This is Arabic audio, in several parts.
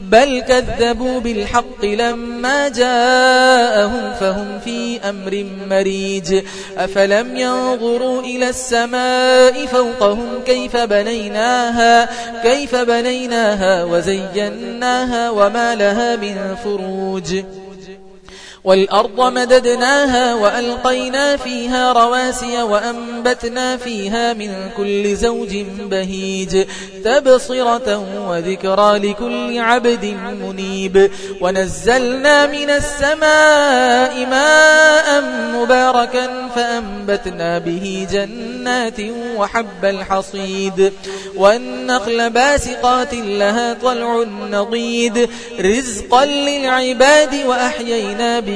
بل كذبوا بالحق لما جاءهم فهم في أمر مريج أفلم ينظروا إلى السماء فوقهم كيف بنيناها كيف بنيناها وزيناها وما لها من فروج والأرض مددناها وألقينا فيها رواسي وأنبتنا فيها من كل زوج بهيج تبصرة وذكرى لكل عبد منيب ونزلنا من السماء ماء مباركا فأنبتنا به جنات وحب الحصيد والنخل باسقات لها طلع نضيد رزقا للعباد وأحيينا به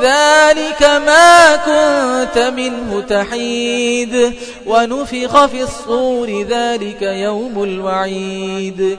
ذلك ما كنت منه تحيد ونفخ في الصور ذلك يوم الوعيد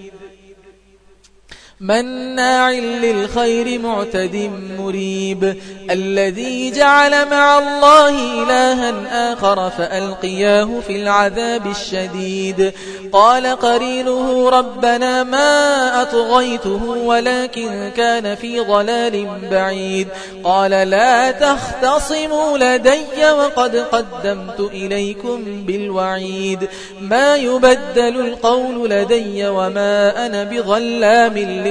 مناع للخير معتد مريب الذي جعل مع الله إلها آخر فألقياه في العذاب الشديد. قال قرينه ربنا ما أطغيته ولكن كان في ضلال بعيد. قال لا تختصموا لدي وقد قدمت إليكم بالوعيد. ما يبدل القول لدي وما أنا بظلام للعالمين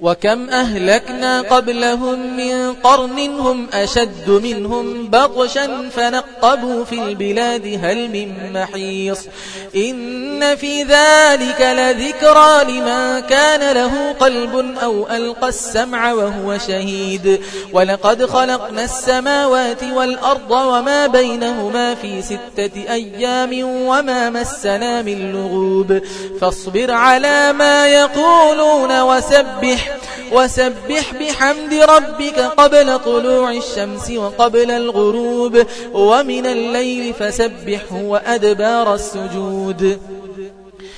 وكم أهلكنا قبلهم من قرن هم أشد منهم بطشا فنقبوا في البلاد هل من محيص إن في ذلك لذكرى لما كان له قلب أو ألقى السمع وهو شهيد ولقد خلقنا السماوات والأرض وما بينهما في ستة أيام وما مسنا من لغوب فاصبر على ما يقولون وسبح وسبح بحمد ربك قبل طلوع الشمس وقبل الغروب ومن الليل فسبحه وأدبار السجود.